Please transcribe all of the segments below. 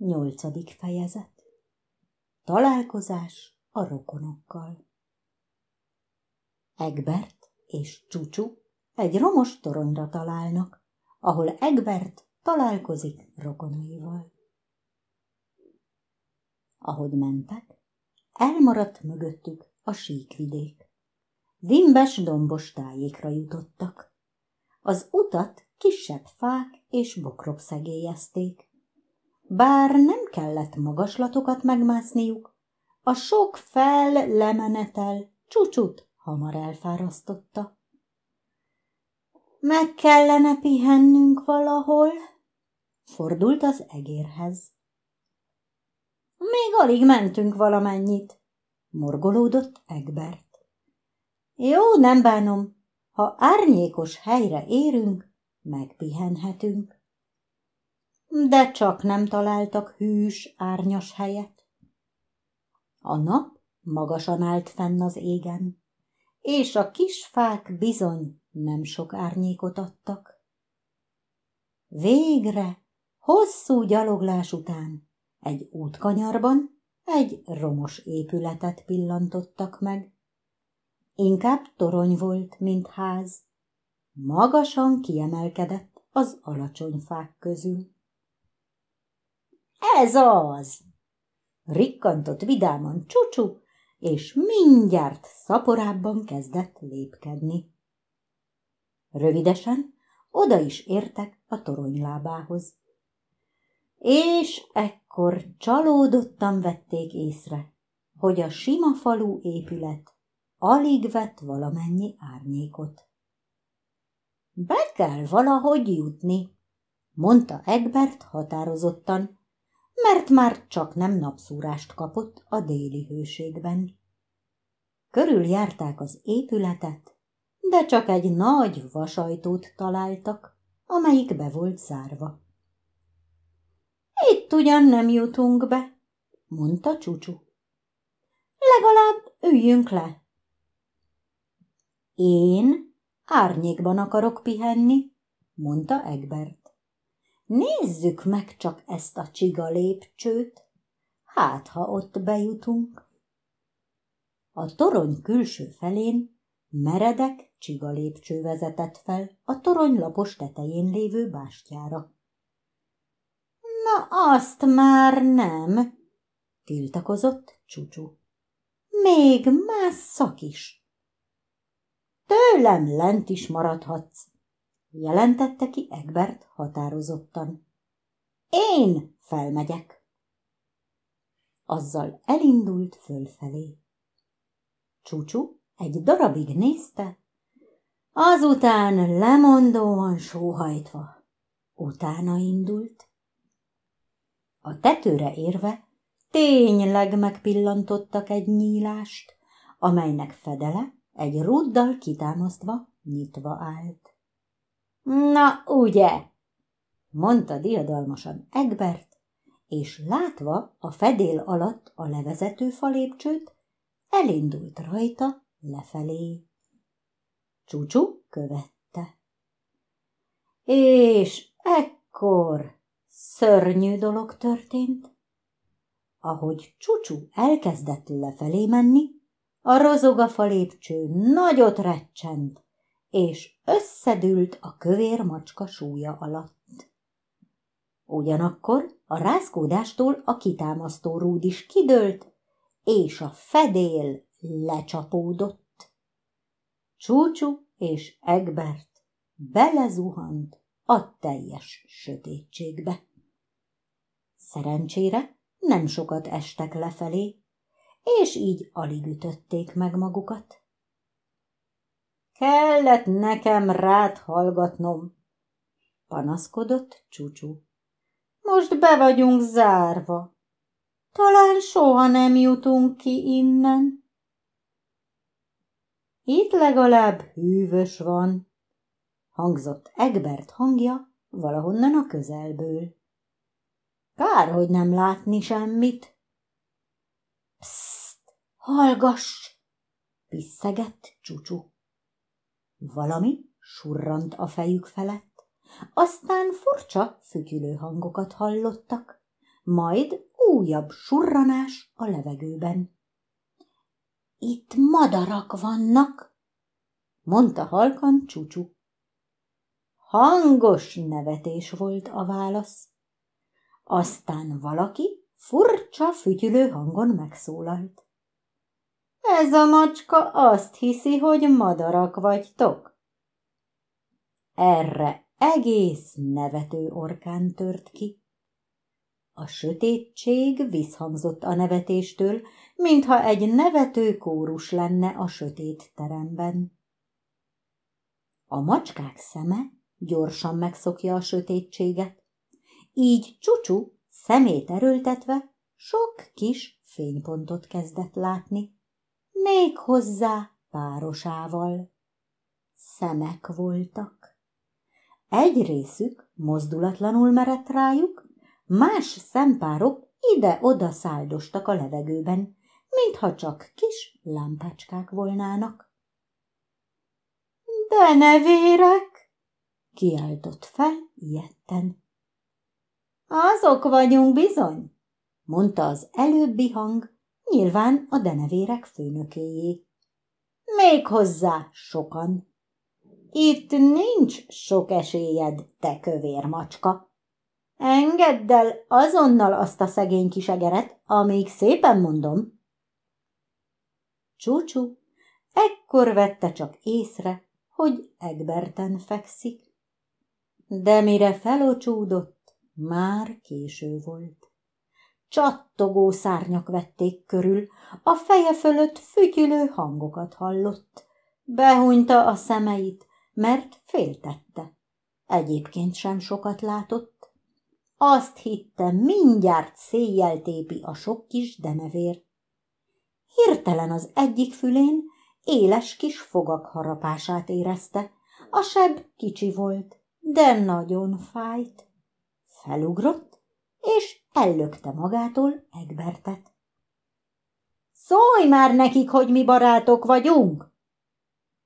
Nyolcadik fejezet Találkozás a rokonokkal Egbert és Csúcsú egy romos toronyra találnak, ahol Egbert találkozik rokonaival. Ahogy mentek, elmaradt mögöttük a síkvidék. Dimbes dombos tájékra jutottak. Az utat kisebb fák és bokrok szegélyezték bár nem kellett magaslatokat megmászniuk, a sok fel-lemenetel csúcsút hamar elfárasztotta. Meg kellene pihennünk valahol, fordult az egérhez. Még alig mentünk valamennyit, morgolódott Egbert. Jó, nem bánom, ha árnyékos helyre érünk, megpihenhetünk de csak nem találtak hűs, árnyas helyet. A nap magasan állt fenn az égen, és a kis fák bizony nem sok árnyékot adtak. Végre, hosszú gyaloglás után egy útkanyarban egy romos épületet pillantottak meg. Inkább torony volt, mint ház. Magasan kiemelkedett az alacsony fák közül. Ez az! Rikkantott vidáman csúcsú, és mindjárt szaporábban kezdett lépkedni. Rövidesen oda is értek a toronylábához. És ekkor csalódottan vették észre, hogy a sima falu épület alig vett valamennyi árnyékot. Be kell valahogy jutni, mondta Egbert határozottan, mert már csak nem napszúrást kapott a déli hőségben. Körüljárták az épületet, de csak egy nagy vasajtót találtak, amelyik be volt zárva. Itt ugyan nem jutunk be, mondta Csúcsú. Legalább üljünk le. Én árnyékban akarok pihenni, mondta Egbert. Nézzük meg csak ezt a csiga lépcsőt, hát ha ott bejutunk. A torony külső felén meredek csiga lépcső vezetett fel a torony lapos tetején lévő bástyára. Na azt már nem, tiltakozott Csúcsú. Még más szak is. Tőlem lent is maradhatsz, jelentette ki Egbert határozottan. Én felmegyek. Azzal elindult fölfelé. Csúcsú egy darabig nézte, azután lemondóan sóhajtva utána indult. A tetőre érve tényleg megpillantottak egy nyílást, amelynek fedele egy ruddal kitámasztva nyitva állt. Na, ugye? mondta diadalmasan Egbert, és látva a fedél alatt a levezető falépcsőt, elindult rajta lefelé. Csúcsú követte. És ekkor szörnyű dolog történt. Ahogy Csúcsú elkezdett lefelé menni, a rozogafa lépcső nagyot recsent, és összedült a kövér macska súlya alatt. Ugyanakkor a rázkódástól a kitámasztó rúd is kidőlt, és a fedél lecsapódott. Csúcsú és Egbert belezuhant a teljes sötétségbe. Szerencsére nem sokat estek lefelé, és így alig ütötték meg magukat. Kellett nekem rád hallgatnom, panaszkodott Csúcsú. Most be vagyunk zárva. Talán soha nem jutunk ki innen. Itt legalább hűvös van, hangzott Egbert hangja valahonnan a közelből. Kár, hogy nem látni semmit. Pszt, hallgass, piszegett Csúcsú. Valami surrant a fejük felett, aztán furcsa, fütyülő hangokat hallottak, majd újabb surranás a levegőben. Itt madarak vannak, mondta halkan csúcsú. Hangos nevetés volt a válasz. Aztán valaki furcsa, fütyülő hangon megszólalt. Ez a macska azt hiszi, hogy madarak vagytok. Erre egész nevető orkán tört ki. A sötétség visszhangzott a nevetéstől, mintha egy nevető kórus lenne a sötét teremben. A macskák szeme gyorsan megszokja a sötétséget, így Csucsu szemét erőltetve sok kis fénypontot kezdett látni, még hozzá párosával. Szemek voltak. Egy részük mozdulatlanul merett rájuk, más szempárok ide-oda száldostak a levegőben, mintha csak kis lámpácskák volnának. De nevérek! kiáltott fel ilyetten. Azok vagyunk bizony, mondta az előbbi hang, nyilván a denevérek főnökéjé. Még hozzá sokan. Itt nincs sok esélyed, te kövér macska. Engedd el azonnal azt a szegény kis egeret, amíg szépen mondom. Csúcsú ekkor vette csak észre, hogy Egberten fekszik. De mire felocsúdott, már késő volt. Csattogó szárnyak vették körül, a feje fölött fütyülő hangokat hallott. Behunyta a szemeit, mert féltette. Egyébként sem sokat látott. Azt hitte, mindjárt széjjel tépi a sok kis denevér. Hirtelen az egyik fülén éles kis fogak harapását érezte. A seb kicsi volt, de nagyon fájt. Felugrott, és ellökte magától Egbertet. Szólj már nekik, hogy mi barátok vagyunk!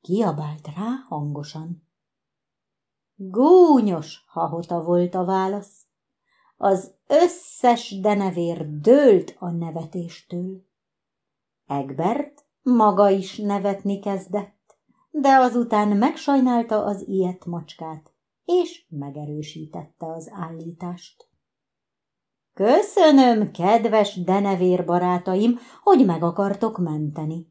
Kiabált rá hangosan. Gúnyos hahota volt a válasz. Az összes denevér dőlt a nevetéstől. Egbert maga is nevetni kezdett, de azután megsajnálta az ilyet macskát, és megerősítette az állítást. Köszönöm, kedves denevér barátaim, hogy meg akartok menteni.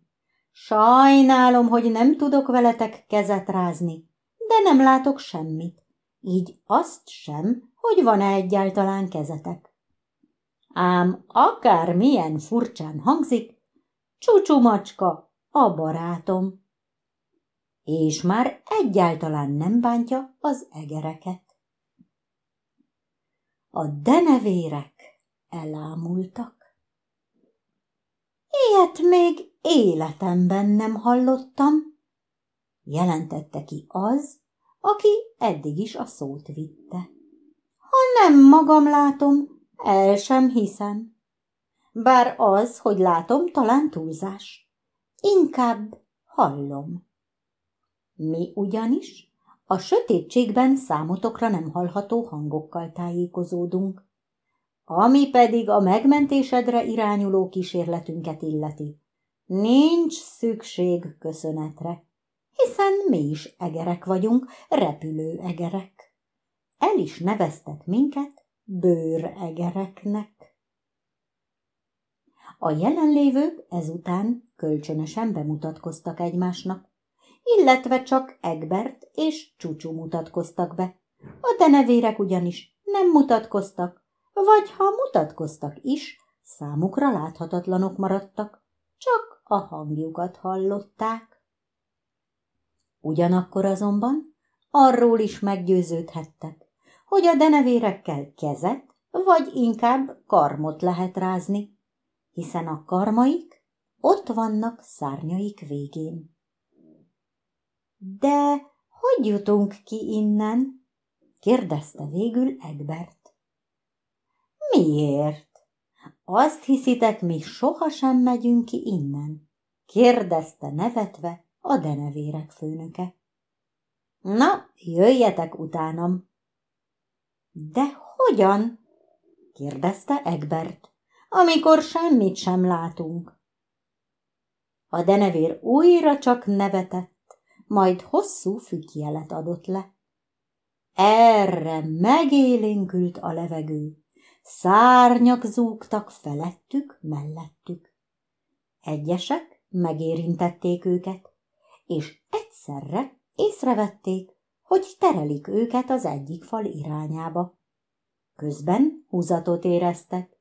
Sajnálom, hogy nem tudok veletek kezet rázni, de nem látok semmit, így azt sem, hogy van-e egyáltalán kezetek. Ám akár milyen furcsán hangzik, Csúcsú macska, a barátom. És már egyáltalán nem bántja az egereket. A denevérek elámultak. Ilyet még életemben nem hallottam, jelentette ki az, aki eddig is a szót vitte. Ha nem magam látom, el sem hiszem. Bár az, hogy látom, talán túlzás. Inkább hallom. Mi ugyanis a sötétségben számotokra nem hallható hangokkal tájékozódunk. Ami pedig a megmentésedre irányuló kísérletünket illeti. Nincs szükség köszönetre, hiszen mi is egerek vagyunk, repülő egerek. El is neveztek minket bőregereknek. A jelenlévők ezután kölcsönösen bemutatkoztak egymásnak, illetve csak Egbert és Csúcsú mutatkoztak be. A denevérek ugyanis nem mutatkoztak, vagy ha mutatkoztak is, számukra láthatatlanok maradtak, csak a hangjukat hallották. Ugyanakkor azonban arról is meggyőződhettek, hogy a denevérekkel kezet, vagy inkább karmot lehet rázni, hiszen a karmaik ott vannak szárnyaik végén. De hogy jutunk ki innen? kérdezte végül Egbert. Miért? Azt hiszitek, mi sohasem megyünk ki innen? kérdezte nevetve a denevérek főnöke. Na, jöjjetek utánam. De hogyan? kérdezte Egbert, amikor semmit sem látunk. A denevér újra csak nevetett, majd hosszú fütyjelet adott le. Erre megélénkült a levegő, szárnyak zúgtak felettük, mellettük. Egyesek megérintették őket, és egyszerre észrevették, hogy terelik őket az egyik fal irányába. Közben húzatot éreztek,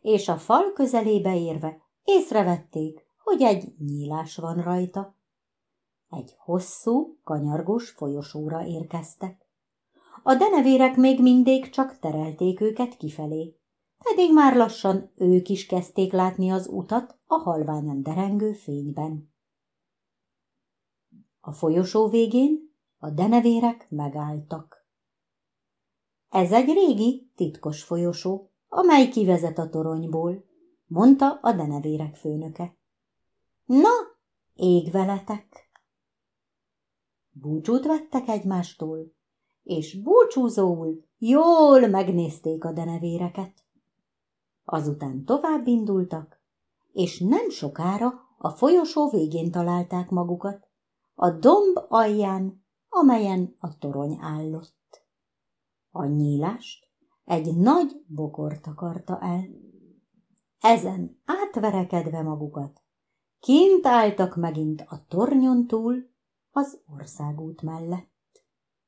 és a fal közelébe érve észrevették, hogy egy nyílás van rajta. Egy hosszú, kanyargós folyosóra érkeztek. A denevérek még mindig csak terelték őket kifelé, pedig már lassan ők is kezdték látni az utat a halványan derengő fényben. A folyosó végén a denevérek megálltak. Ez egy régi, titkos folyosó, amely kivezet a toronyból, mondta a denevérek főnöke. Na, ég veletek! Búcsút vettek egymástól, és búcsúzóul jól megnézték a denevéreket. Azután tovább indultak, és nem sokára a folyosó végén találták magukat, a domb alján, amelyen a torony állott. A nyílást egy nagy bokor takarta el. Ezen átverekedve magukat, kint álltak megint a tornyon túl az országút mellett.